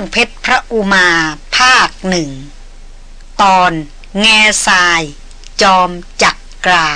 รื่องเพชรพระอุมาภาคหนึ่ง ตอนแง่ทราย จอมจักกรา